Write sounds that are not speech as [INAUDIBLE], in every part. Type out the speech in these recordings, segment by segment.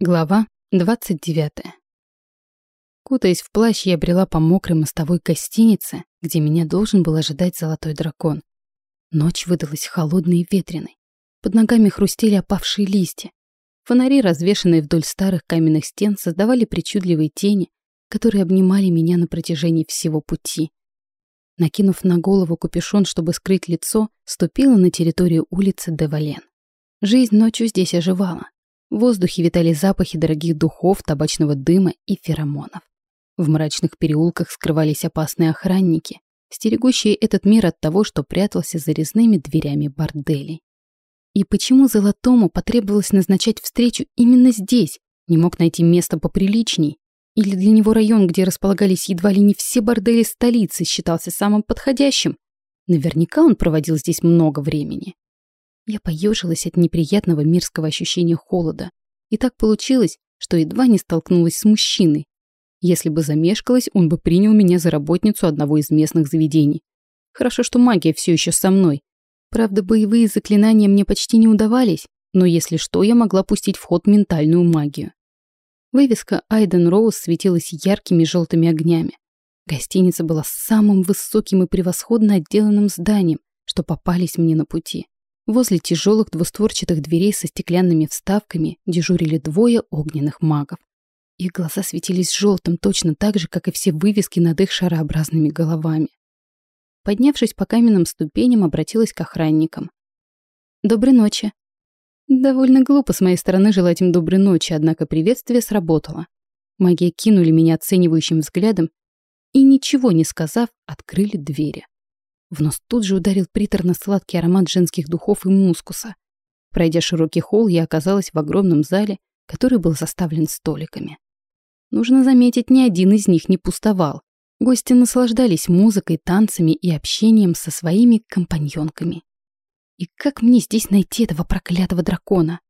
Глава 29. Кутаясь в плащ, я брела по мокрой мостовой гостинице, где меня должен был ожидать золотой дракон. Ночь выдалась холодной и ветреной. Под ногами хрустели опавшие листья. Фонари, развешанные вдоль старых каменных стен, создавали причудливые тени, которые обнимали меня на протяжении всего пути. Накинув на голову капюшон, чтобы скрыть лицо, ступила на территорию улицы Девален. Жизнь ночью здесь оживала. В воздухе витали запахи дорогих духов, табачного дыма и феромонов. В мрачных переулках скрывались опасные охранники, стерегущие этот мир от того, что прятался за резными дверями борделей. И почему Золотому потребовалось назначать встречу именно здесь? Не мог найти место поприличней? Или для него район, где располагались едва ли не все бордели столицы, считался самым подходящим? Наверняка он проводил здесь много времени. Я поежилась от неприятного мирского ощущения холода. И так получилось, что едва не столкнулась с мужчиной. Если бы замешкалась, он бы принял меня за работницу одного из местных заведений. Хорошо, что магия все еще со мной. Правда, боевые заклинания мне почти не удавались, но если что, я могла пустить в ход ментальную магию. Вывеска Айден Роуз светилась яркими желтыми огнями. Гостиница была самым высоким и превосходно отделанным зданием, что попались мне на пути. Возле тяжелых двустворчатых дверей со стеклянными вставками дежурили двое огненных магов. Их глаза светились желтым точно так же, как и все вывески над их шарообразными головами. Поднявшись по каменным ступеням, обратилась к охранникам. «Доброй ночи». Довольно глупо с моей стороны желать им доброй ночи, однако приветствие сработало. Маги кинули меня оценивающим взглядом и, ничего не сказав, открыли двери. В нос тут же ударил приторно-сладкий аромат женских духов и мускуса. Пройдя широкий холл, я оказалась в огромном зале, который был заставлен столиками. Нужно заметить, ни один из них не пустовал. Гости наслаждались музыкой, танцами и общением со своими компаньонками. И как мне здесь найти этого проклятого дракона?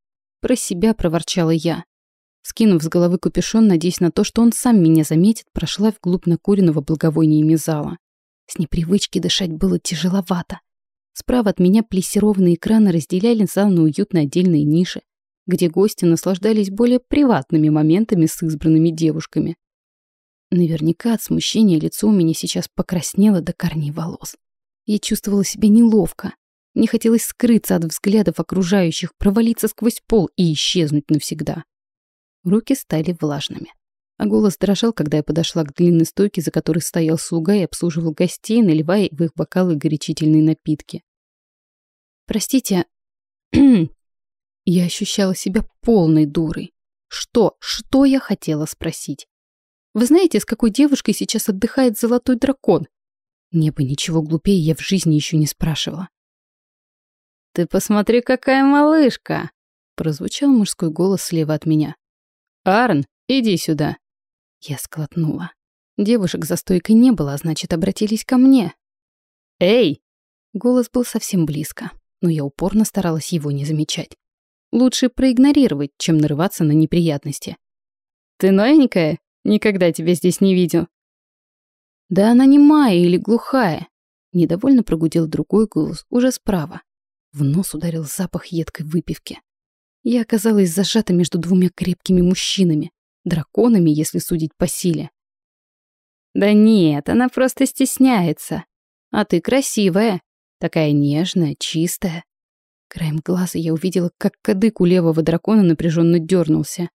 Про себя проворчала я. Скинув с головы капюшон, надеясь на то, что он сам меня заметит, прошла вглубь накуренного благовониями зала. С непривычки дышать было тяжеловато. Справа от меня плессированные экраны разделяли зал на уютные отдельные ниши, где гости наслаждались более приватными моментами с избранными девушками. Наверняка от смущения лицо у меня сейчас покраснело до корней волос. Я чувствовала себя неловко. Мне хотелось скрыться от взглядов окружающих, провалиться сквозь пол и исчезнуть навсегда. Руки стали влажными а голос дрожал, когда я подошла к длинной стойке, за которой стоял слуга и обслуживал гостей, наливая в их бокалы горячительные напитки. «Простите, [CLEARS THROAT] я ощущала себя полной дурой. Что, что я хотела спросить? Вы знаете, с какой девушкой сейчас отдыхает золотой дракон? Мне бы ничего глупее я в жизни еще не спрашивала. «Ты посмотри, какая малышка!» Прозвучал мужской голос слева от меня. «Арн, иди сюда!» Я склотнула. Девушек за стойкой не было, а значит, обратились ко мне. «Эй!» Голос был совсем близко, но я упорно старалась его не замечать. Лучше проигнорировать, чем нарываться на неприятности. «Ты новенькая? Никогда тебя здесь не видел». «Да она не моя или глухая», — недовольно прогудел другой голос, уже справа. В нос ударил запах едкой выпивки. Я оказалась зажата между двумя крепкими мужчинами драконами, если судить по силе. Да нет, она просто стесняется. А ты красивая, такая нежная, чистая. Краем глаза я увидела, как кадык у левого дракона напряженно дернулся.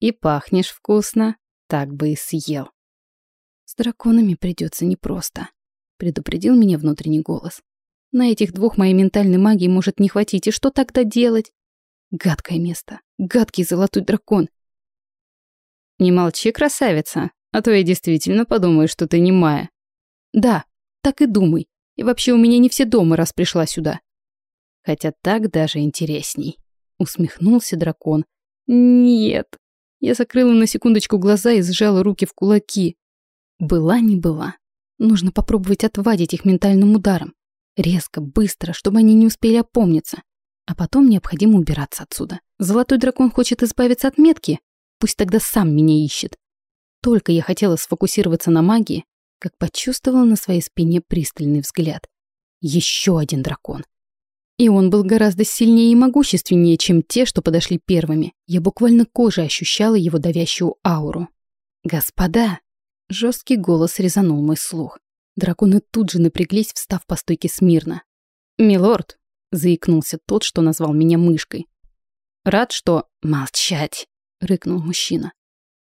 И пахнешь вкусно, так бы и съел. С драконами придется непросто, предупредил меня внутренний голос. На этих двух моей ментальной магии может не хватить, и что тогда делать? Гадкое место, гадкий золотой дракон. «Не молчи, красавица, а то я действительно подумаю, что ты не Майя». «Да, так и думай. И вообще у меня не все дома, раз пришла сюда». «Хотя так даже интересней», — усмехнулся дракон. «Нет». Я закрыла на секундочку глаза и сжала руки в кулаки. Была не была. Нужно попробовать отвадить их ментальным ударом. Резко, быстро, чтобы они не успели опомниться. А потом необходимо убираться отсюда. Золотой дракон хочет избавиться от метки, Пусть тогда сам меня ищет. Только я хотела сфокусироваться на магии, как почувствовала на своей спине пристальный взгляд. Еще один дракон. И он был гораздо сильнее и могущественнее, чем те, что подошли первыми. Я буквально кожей ощущала его давящую ауру. «Господа!» Жесткий голос резанул мой слух. Драконы тут же напряглись, встав по стойке смирно. «Милорд!» — заикнулся тот, что назвал меня мышкой. «Рад, что...» «Молчать!» — рыкнул мужчина.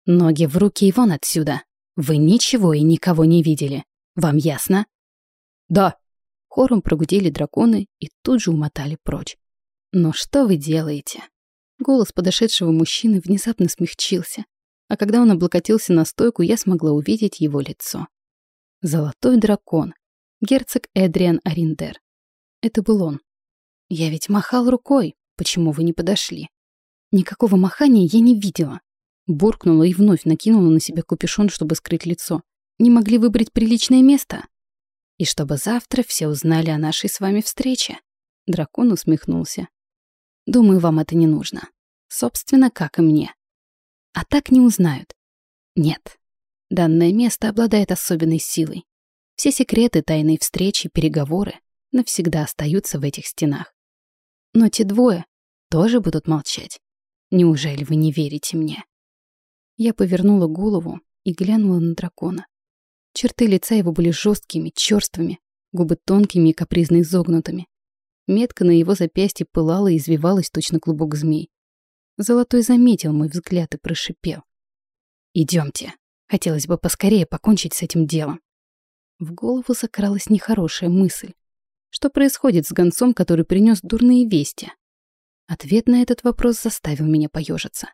«Ноги в руки и вон отсюда! Вы ничего и никого не видели. Вам ясно?» «Да!» Хором прогудели драконы и тут же умотали прочь. «Но что вы делаете?» Голос подошедшего мужчины внезапно смягчился, а когда он облокотился на стойку, я смогла увидеть его лицо. Золотой дракон. Герцог Эдриан Ариндер. Это был он. Я ведь махал рукой. Почему вы не подошли? Никакого махания я не видела. Буркнула и вновь накинула на себя капюшон, чтобы скрыть лицо. Не могли выбрать приличное место? И чтобы завтра все узнали о нашей с вами встрече. Дракон усмехнулся. Думаю, вам это не нужно. Собственно, как и мне. А так не узнают. Нет, Данное место обладает особенной силой. Все секреты, тайные встречи, переговоры навсегда остаются в этих стенах. Но те двое тоже будут молчать. Неужели вы не верите мне? Я повернула голову и глянула на дракона. Черты лица его были жесткими, черствыми, губы тонкими и капризно изогнутыми. Метка на его запястье пылала и извивалась точно клубок змей. Золотой заметил мой взгляд и прошипел. «Идемте». Хотелось бы поскорее покончить с этим делом. В голову закралась нехорошая мысль. Что происходит с гонцом, который принес дурные вести? Ответ на этот вопрос заставил меня поежиться.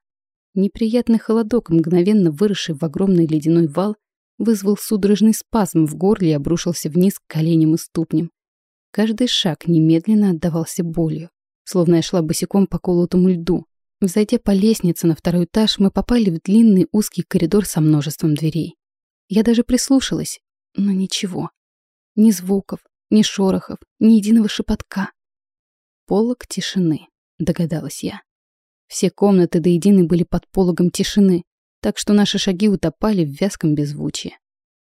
Неприятный холодок, мгновенно выросший в огромный ледяной вал, вызвал судорожный спазм в горле и обрушился вниз к коленям и ступням. Каждый шаг немедленно отдавался болью, словно я шла босиком по колотому льду. Взойдя по лестнице на второй этаж, мы попали в длинный узкий коридор со множеством дверей. Я даже прислушалась, но ничего. Ни звуков, ни шорохов, ни единого шепотка. Полог тишины, догадалась я. Все комнаты до единой были под пологом тишины, так что наши шаги утопали в вязком беззвучии.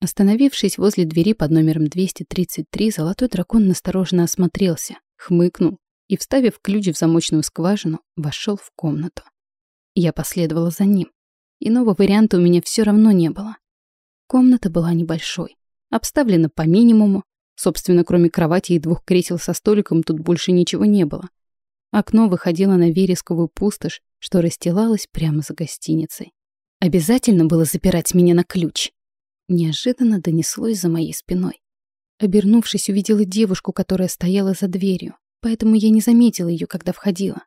Остановившись возле двери под номером 233, золотой дракон настороженно осмотрелся, хмыкнул и, вставив ключ в замочную скважину, вошел в комнату. Я последовала за ним. Иного варианта у меня все равно не было. Комната была небольшой, обставлена по минимуму. Собственно, кроме кровати и двух кресел со столиком, тут больше ничего не было. Окно выходило на вересковую пустошь, что расстилалась прямо за гостиницей. Обязательно было запирать меня на ключ. Неожиданно донеслось за моей спиной. Обернувшись, увидела девушку, которая стояла за дверью поэтому я не заметила ее, когда входила.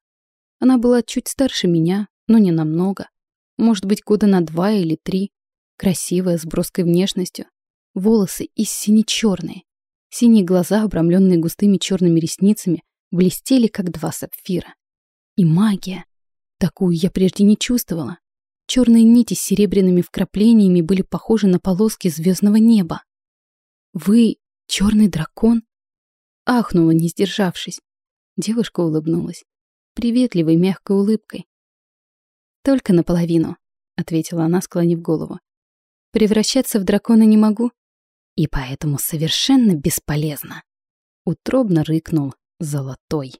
Она была чуть старше меня, но не намного. Может быть, года на два или три. Красивая, с броской внешностью. Волосы и сине-черные. Синие глаза, обрамленные густыми черными ресницами, блестели, как два сапфира. И магия. Такую я прежде не чувствовала. Черные нити с серебряными вкраплениями были похожи на полоски звездного неба. «Вы черный дракон?» Ахнула, не сдержавшись. Девушка улыбнулась. Приветливой, мягкой улыбкой. «Только наполовину», — ответила она, склонив голову. «Превращаться в дракона не могу, и поэтому совершенно бесполезно». Утробно рыкнул золотой.